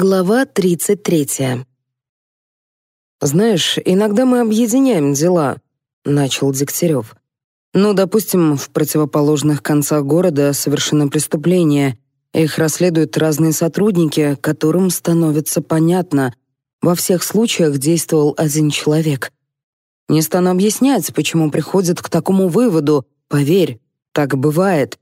Глава 33. «Знаешь, иногда мы объединяем дела», — начал Дегтярев. «Ну, допустим, в противоположных концах города совершено преступление. Их расследуют разные сотрудники, которым становится понятно. Во всех случаях действовал один человек. Не стану объяснять, почему приходят к такому выводу. Поверь, так бывает.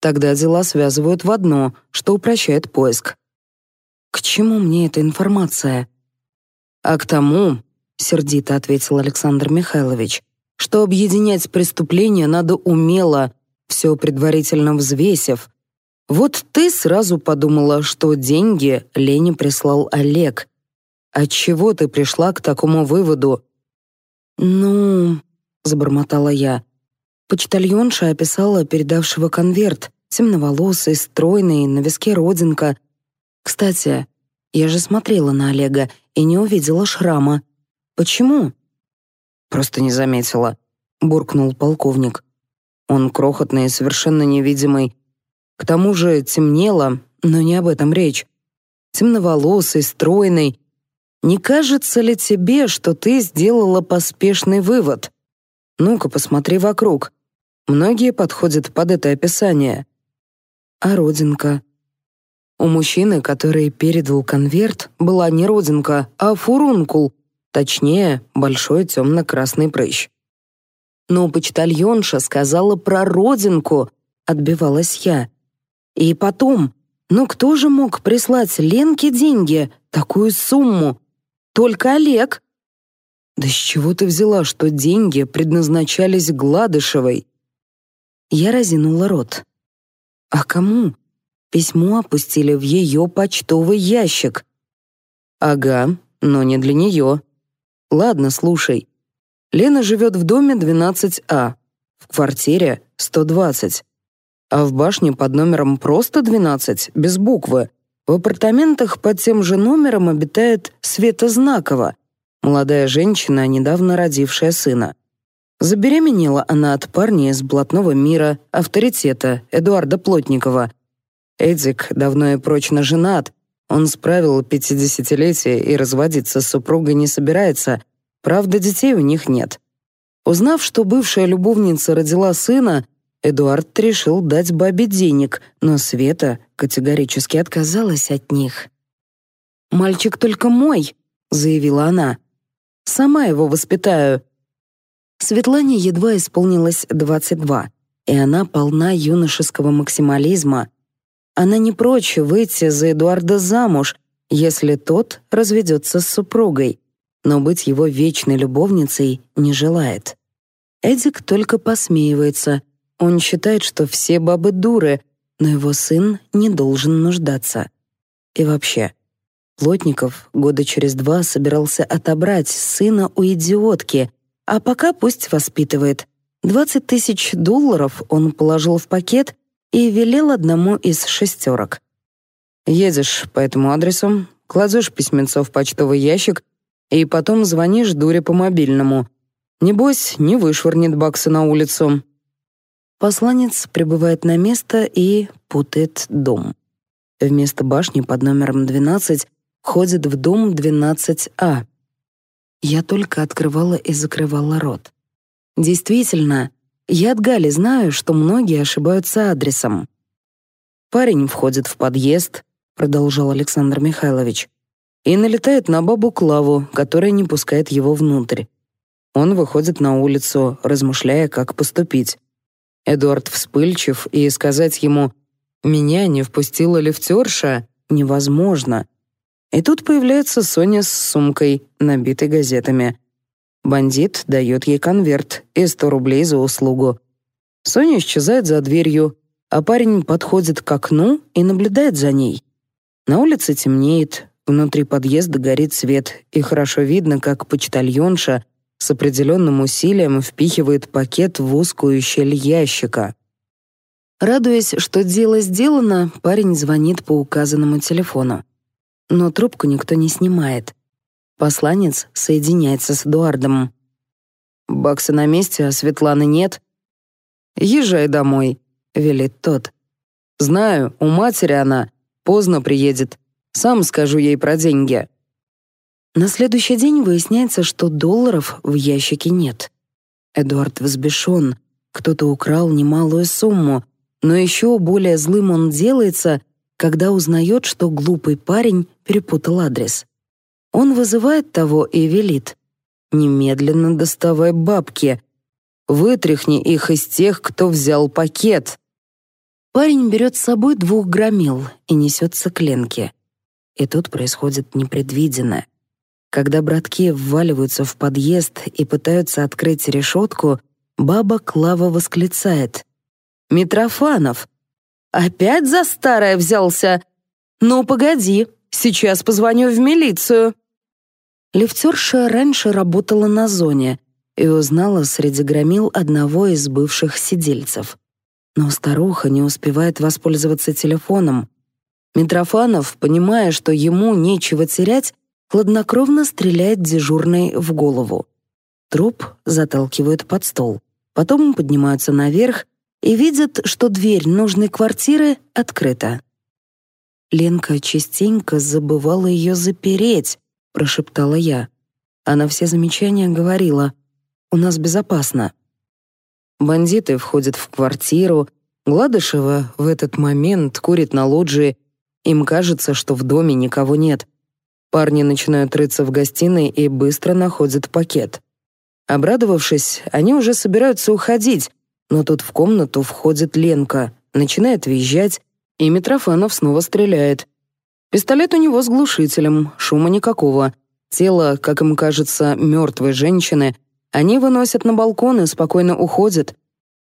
Тогда дела связывают в одно, что упрощает поиск. К чему мне эта информация? А к тому, сердито ответил Александр Михайлович, что объединять преступления надо умело, все предварительно взвесив. Вот ты сразу подумала, что деньги Лене прислал Олег. От чего ты пришла к такому выводу? Ну, забормотала я. Почтальонша описала передавшего конверт, темноволосый, стройный, на виске родинка, кстати, я же смотрела на Олега и не увидела шрама. Почему? Просто не заметила, буркнул полковник. Он крохотный и совершенно невидимый. К тому же темнело, но не об этом речь. Темноволосый, стройный. Не кажется ли тебе, что ты сделала поспешный вывод? Ну-ка, посмотри вокруг. Многие подходят под это описание. А родинка? У мужчины, который передал конверт, была не родинка, а фурункул, точнее, большой темно-красный прыщ. Но почтальонша сказала про родинку, отбивалась я. И потом, ну кто же мог прислать Ленке деньги, такую сумму? Только Олег. Да с чего ты взяла, что деньги предназначались Гладышевой? Я разинула рот. А кому? Письмо опустили в ее почтовый ящик. Ага, но не для нее. Ладно, слушай. Лена живет в доме 12А, в квартире 120, а в башне под номером просто 12, без буквы. В апартаментах под тем же номером обитает Света Знакова, молодая женщина, недавно родившая сына. Забеременела она от парня из блатного мира, авторитета, Эдуарда Плотникова, Эдик давно и прочно женат, он справил пятидесятилетие и разводиться с супругой не собирается, правда, детей у них нет. Узнав, что бывшая любовница родила сына, Эдуард решил дать бабе денег, но Света категорически отказалась от них. «Мальчик только мой», — заявила она. «Сама его воспитаю». Светлане едва исполнилось 22, и она полна юношеского максимализма — она не прочь выйти за Эдуарда замуж, если тот разведется с супругой, но быть его вечной любовницей не желает. Эдик только посмеивается. Он считает, что все бабы дуры, но его сын не должен нуждаться. И вообще, Плотников года через два собирался отобрать сына у идиотки, а пока пусть воспитывает. 20 тысяч долларов он положил в пакет и велел одному из шестерок. «Едешь по этому адресу, кладешь письмецо в почтовый ящик и потом звонишь дуре по мобильному. Небось, не вышвырнет бакса на улицу». Посланец прибывает на место и путает дом. Вместо башни под номером 12 ходит в дом 12А. Я только открывала и закрывала рот. Действительно, я от Гали знаю, что многие ошибаются адресом. Парень входит в подъезд, продолжал Александр Михайлович, и налетает на бабу Клаву, которая не пускает его внутрь. Он выходит на улицу, размышляя, как поступить. Эдуард вспыльчив, и сказать ему «Меня не впустила лифтерша» невозможно. И тут появляется Соня с сумкой, набитой газетами. Бандит дает ей конверт и 100 рублей за услугу. Соня исчезает за дверью, а парень подходит к окну и наблюдает за ней. На улице темнеет, внутри подъезда горит свет, и хорошо видно, как почтальонша с определенным усилием впихивает пакет в узкую щель ящика. Радуясь, что дело сделано, парень звонит по указанному телефону. Но трубку никто не снимает. Посланец соединяется с Эдуардом. «Бакса на месте, а Светланы нет». «Езжай домой», — велит тот. «Знаю, у матери она. Поздно приедет. Сам скажу ей про деньги». На следующий день выясняется, что долларов в ящике нет. Эдуард взбешен. Кто-то украл немалую сумму. Но еще более злым он делается, когда узнает, что глупый парень перепутал адрес. Он вызывает того и велит. «Немедленно доставай бабки. Вытряхни их из тех, кто взял пакет». Парень берет с собой двух громил и несется к Ленке. И тут происходит непредвиденное. Когда братки вваливаются в подъезд и пытаются открыть решетку, баба Клава восклицает. «Митрофанов! Опять за старое взялся? Ну, погоди, сейчас позвоню в милицию!» Лифтерша раньше работала на зоне и узнала среди громил одного из бывших сидельцев. Но старуха не успевает воспользоваться телефоном. Митрофанов, понимая, что ему нечего терять, хладнокровно стреляет дежурной в голову. Труп заталкивают под стол. Потом поднимаются наверх и видят, что дверь нужной квартиры открыта. Ленка частенько забывала ее запереть, прошептала я. Она все замечания говорила: "У нас безопасно". Бандиты входят в квартиру, Гладышева в этот момент курит на лоджии. Им кажется, что в доме никого нет. Парни начинают рыться в гостиной и быстро находят пакет. Обрадовавшись, они уже собираются уходить, но тут в комнату входит Ленка, начинает визжать, и Митрофанов снова стреляет. Пистолет у него с глушителем, шума никакого. Тело, как им кажется, мертвой женщины, они выносят на балкон и спокойно уходят.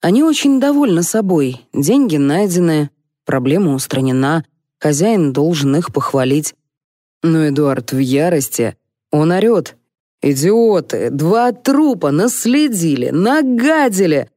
Они очень довольны собой, деньги найдены, проблема устранена, хозяин должен их похвалить. Но Эдуард в ярости, он орет. «Идиоты! Два трупа наследили, нагадили!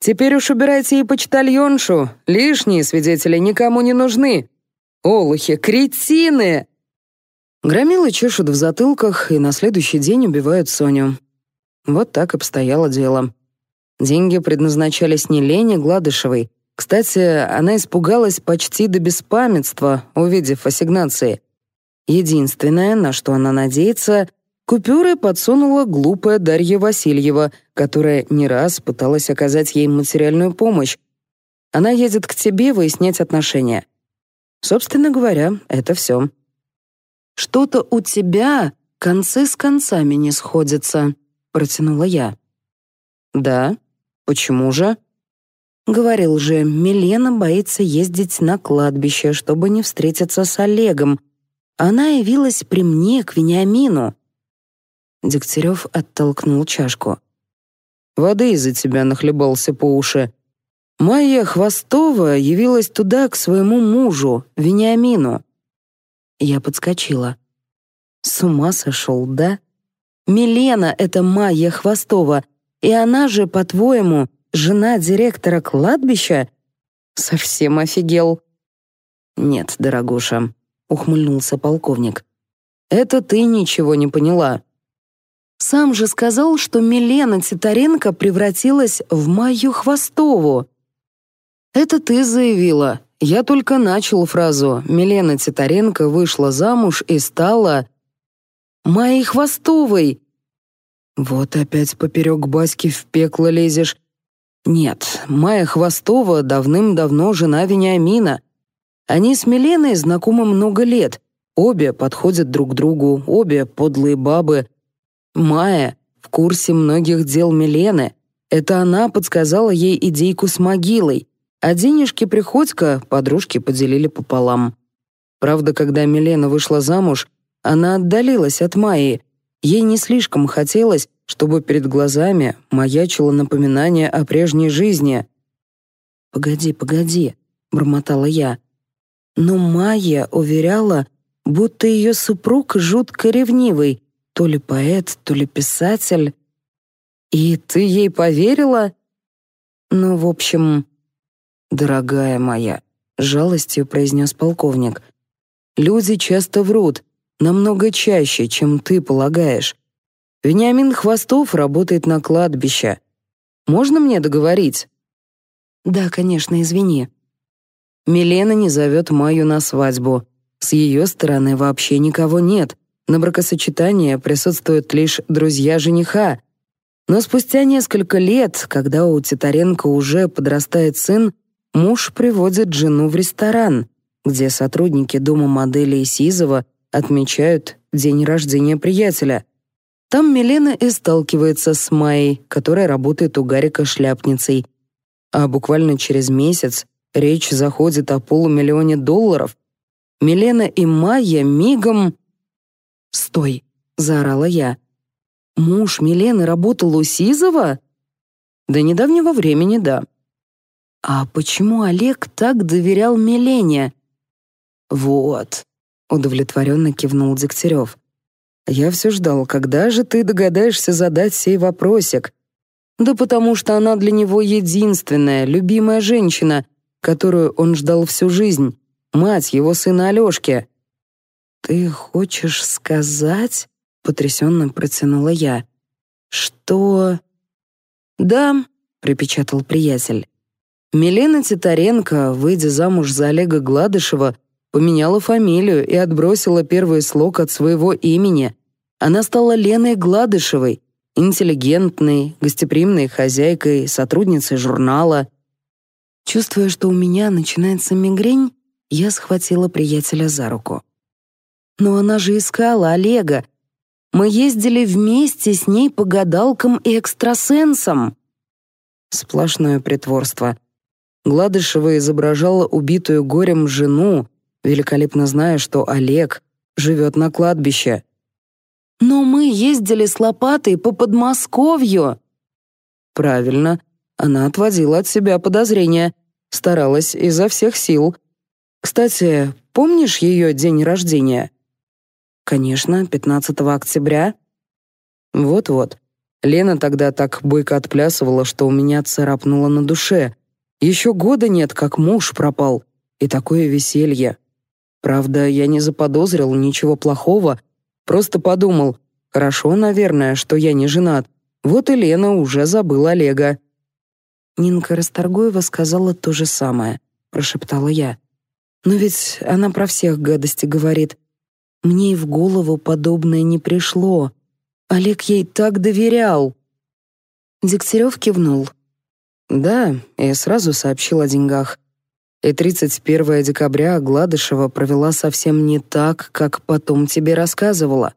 Теперь уж убирайте и почтальоншу, лишние свидетели никому не нужны!» Олухи, кретины!» Громилы чешут в затылках и на следующий день убивают Соню. Вот так обстояло дело. Деньги предназначались не Лене Гладышевой. Кстати, она испугалась почти до беспамятства, увидев ассигнации. Единственное, на что она надеется, купюры подсунула глупая Дарья Васильева, которая не раз пыталась оказать ей материальную помощь. Она едет к тебе выяснять отношения. Собственно говоря, это все. «Что-то у тебя концы с концами не сходятся», — протянула я. «Да? Почему же?» Говорил же, Милена боится ездить на кладбище, чтобы не встретиться с Олегом. Она явилась при мне к Вениамину. Дегтярев оттолкнул чашку. «Воды из-за тебя нахлебался по уши. Майя Хвостова явилась туда к своему мужу, Вениамину. Я подскочила. С ума сошел, да? Милена — это Майя Хвостова, и она же, по-твоему, жена директора кладбища? Совсем офигел. Нет, дорогуша, — ухмыльнулся полковник. Это ты ничего не поняла. Сам же сказал, что Милена Титаренко превратилась в Майю Хвостову. «Это ты заявила. Я только начал фразу. Милена Титаренко вышла замуж и стала...» «Майей Хвостовой!» «Вот опять поперек Баски в пекло лезешь. Нет, Майя Хвостова давным-давно жена Вениамина. Они с Миленой знакомы много лет. Обе подходят друг другу, обе подлые бабы. Майя в курсе многих дел Милены. Это она подсказала ей идейку с могилой а денежки Приходько подружки поделили пополам. Правда, когда Милена вышла замуж, она отдалилась от Майи. Ей не слишком хотелось, чтобы перед глазами маячило напоминание о прежней жизни. «Погоди, погоди», — бормотала я. Но Майя уверяла, будто ее супруг жутко ревнивый, то ли поэт, то ли писатель. «И ты ей поверила?» Ну, в общем, «Дорогая моя», — жалостью произнес полковник, «люди часто врут, намного чаще, чем ты полагаешь. Вениамин Хвостов работает на кладбище. Можно мне договорить?» «Да, конечно, извини». Милена не зовет Маю на свадьбу. С ее стороны вообще никого нет. На бракосочетание присутствуют лишь друзья жениха. Но спустя несколько лет, когда у Титаренко уже подрастает сын, муж приводит жену в ресторан, где сотрудники дома модели Сизова отмечают день рождения приятеля. Там Милена и сталкивается с Майей, которая работает у Гарика шляпницей. А буквально через месяц речь заходит о полумиллионе долларов. Милена и Майя мигом... «Стой!» — заорала я. «Муж Милены работал у Сизова?» До недавнего времени, да. А почему Олег так доверял Милене? Вот, удовлетворенно кивнул Дегтярев. Я все ждал, когда же ты догадаешься задать сей вопросик. Да потому что она для него единственная, любимая женщина, которую он ждал всю жизнь, мать его сына Алешки. Ты хочешь сказать, потрясенно протянула я, что... Да, припечатал приятель. Милена Титаренко, выйдя замуж за Олега Гладышева, поменяла фамилию и отбросила первый слог от своего имени. Она стала Леной Гладышевой, интеллигентной, гостеприимной хозяйкой, сотрудницей журнала. Чувствуя, что у меня начинается мигрень, я схватила приятеля за руку. Но она же искала Олега. Мы ездили вместе с ней по гадалкам и экстрасенсам. Сплошное притворство. Гладышева изображала убитую горем жену, великолепно зная, что Олег живет на кладбище. «Но мы ездили с лопатой по Подмосковью!» «Правильно, она отводила от себя подозрения, старалась изо всех сил. Кстати, помнишь ее день рождения?» «Конечно, 15 октября». «Вот-вот». Лена тогда так бойко отплясывала, что у меня царапнуло на душе — еще года нет, как муж пропал. И такое веселье. Правда, я не заподозрил ничего плохого, просто подумал, хорошо, наверное, что я не женат. Вот и Лена уже забыла Олега. Нинка Расторгуева сказала то же самое, прошептала я. Но ведь она про всех гадости говорит. Мне и в голову подобное не пришло. Олег ей так доверял. Дегтярев кивнул. Да, и сразу сообщил о деньгах. И 31 декабря Гладышева провела совсем не так, как потом тебе рассказывала.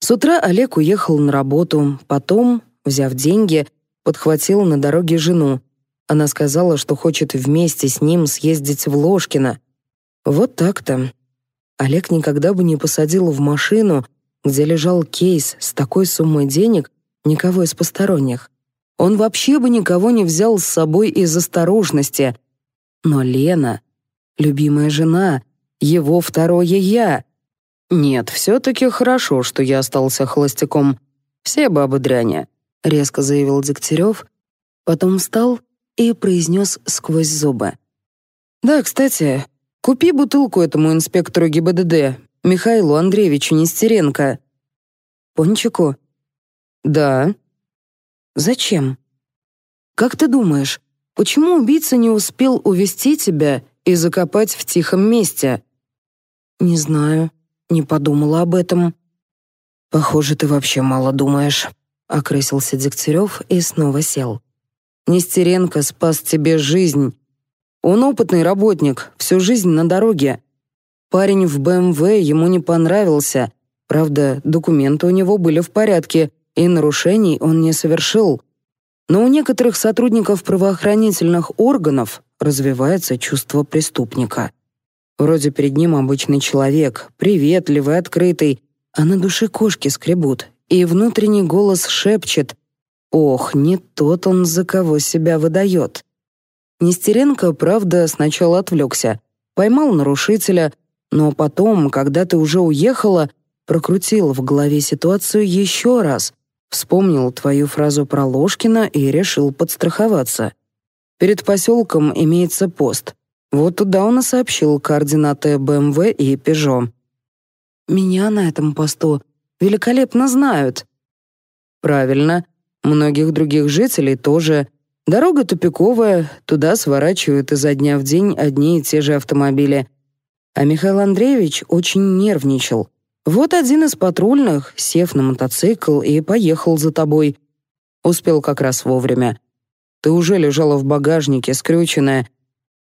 С утра Олег уехал на работу, потом, взяв деньги, подхватил на дороге жену. Она сказала, что хочет вместе с ним съездить в Ложкино. Вот так-то. Олег никогда бы не посадил в машину, где лежал кейс с такой суммой денег, никого из посторонних. Он вообще бы никого не взял с собой из осторожности. Но Лена, любимая жена, его второе «я». «Нет, все-таки хорошо, что я остался холостяком. Все бабы дряня», — резко заявил Дегтярев. Потом встал и произнес сквозь зубы. «Да, кстати, купи бутылку этому инспектору ГИБДД, Михаилу Андреевичу Нестеренко». «Пончику?» «Да», Зачем? Как ты думаешь, почему убийца не успел увести тебя и закопать в тихом месте? Не знаю, не подумала об этом. Похоже, ты вообще мало думаешь, окрысился Дегтярев и снова сел. Нестеренко спас тебе жизнь. Он опытный работник, всю жизнь на дороге. Парень в БМВ ему не понравился. Правда, документы у него были в порядке, и нарушений он не совершил. Но у некоторых сотрудников правоохранительных органов развивается чувство преступника. Вроде перед ним обычный человек, приветливый, открытый, а на душе кошки скребут, и внутренний голос шепчет «Ох, не тот он, за кого себя выдает». Нестеренко, правда, сначала отвлекся, поймал нарушителя, но потом, когда ты уже уехала, прокрутил в голове ситуацию еще раз, Вспомнил твою фразу про Ложкина и решил подстраховаться. Перед поселком имеется пост. Вот туда он и сообщил координаты БМВ и Пежо. «Меня на этом посту великолепно знают». «Правильно. Многих других жителей тоже. Дорога тупиковая, туда сворачивают изо дня в день одни и те же автомобили». А Михаил Андреевич очень нервничал — вот один из патрульных, сев на мотоцикл и поехал за тобой. Успел как раз вовремя. Ты уже лежала в багажнике, скрюченная.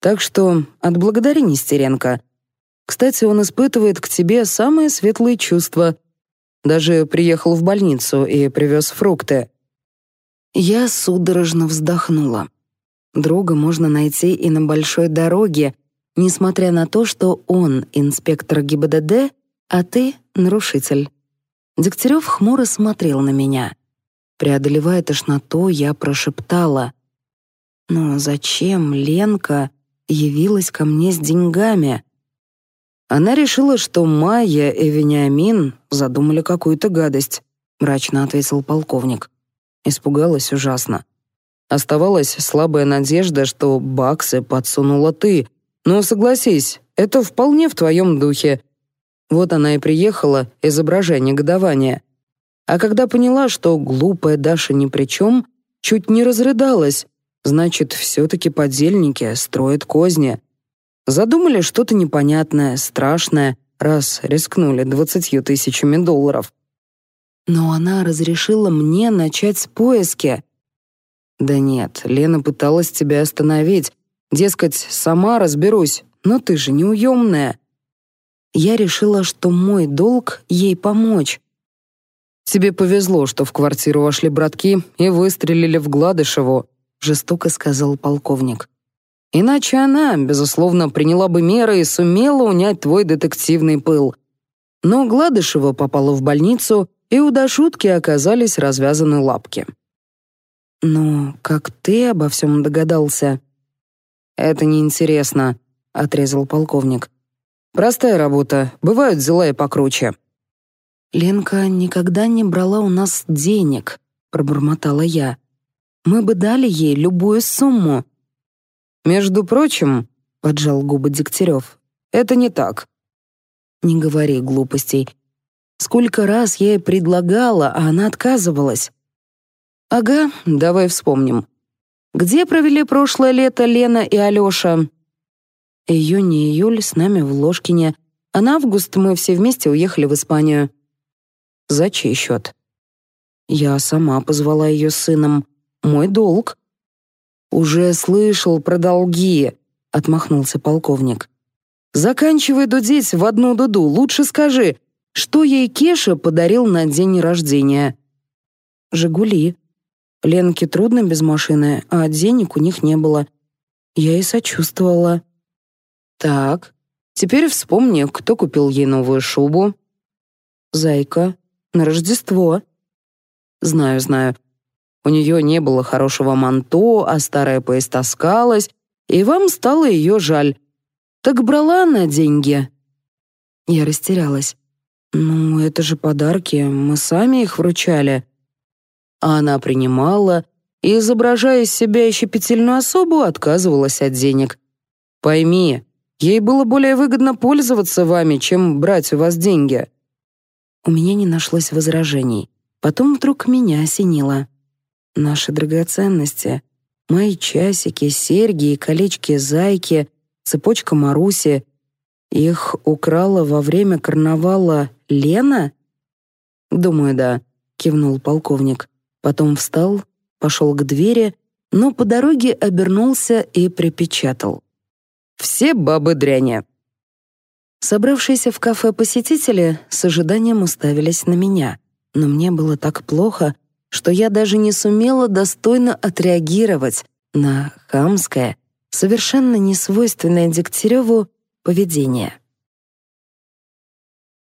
Так что отблагодари Нестеренко. Кстати, он испытывает к тебе самые светлые чувства. Даже приехал в больницу и привез фрукты. Я судорожно вздохнула. Друга можно найти и на большой дороге, несмотря на то, что он, инспектор ГИБДД, а ты — нарушитель». Дегтярев хмуро смотрел на меня. Преодолевая тошноту, я прошептала. «Но зачем Ленка явилась ко мне с деньгами?» Она решила, что Майя и Вениамин задумали какую-то гадость, мрачно ответил полковник. Испугалась ужасно. Оставалась слабая надежда, что баксы подсунула ты. Но согласись, это вполне в твоем духе. Вот она и приехала, изображение негодование. А когда поняла, что глупая Даша ни при чем, чуть не разрыдалась. Значит, все-таки подельники строят козни. Задумали что-то непонятное, страшное, раз рискнули двадцатью тысячами долларов. Но она разрешила мне начать поиски. Да нет, Лена пыталась тебя остановить. Дескать, сама разберусь, но ты же неуемная я решила, что мой долг — ей помочь. «Тебе повезло, что в квартиру вошли братки и выстрелили в Гладышеву», — жестоко сказал полковник. «Иначе она, безусловно, приняла бы меры и сумела унять твой детективный пыл». Но Гладышева попала в больницу, и у Дашутки оказались развязаны лапки. Но как ты обо всем догадался?» «Это неинтересно», — отрезал полковник. Простая работа, бывают дела и покруче». «Ленка никогда не брала у нас денег», — пробормотала я. «Мы бы дали ей любую сумму». «Между прочим», — поджал губы Дегтярев, — «это не так». «Не говори глупостей. Сколько раз я ей предлагала, а она отказывалась». «Ага, давай вспомним. Где провели прошлое лето Лена и Алёша?» Июнь и июль с нами в Ложкине, а на август мы все вместе уехали в Испанию. За чей счет? Я сама позвала ее сыном. Мой долг. Уже слышал про долги, отмахнулся полковник. Заканчивай дудеть в одну дуду, лучше скажи, что ей Кеша подарил на день рождения. Жигули. Ленке трудно без машины, а денег у них не было. Я и сочувствовала. Так, теперь вспомни, кто купил ей новую шубу. Зайка, на Рождество. Знаю, знаю. У нее не было хорошего манто, а старая поистоскалась, и вам стало ее жаль. Так брала она деньги. Я растерялась. Ну, это же подарки, мы сами их вручали. А она принимала и, изображая из себя еще петельную особу, отказывалась от денег. Пойми, Ей было более выгодно пользоваться вами, чем брать у вас деньги». У меня не нашлось возражений. Потом вдруг меня осенило. Наши драгоценности, мои часики, серьги и колечки зайки, цепочка Маруси. Их украла во время карнавала Лена? Думаю, да, кивнул полковник. Потом встал, пошел к двери, но по дороге обернулся и припечатал. Все бабы дряня». Собравшиеся в кафе посетители с ожиданием уставились на меня, но мне было так плохо, что я даже не сумела достойно отреагировать на хамское, совершенно несвойственное Дегтяреву поведение.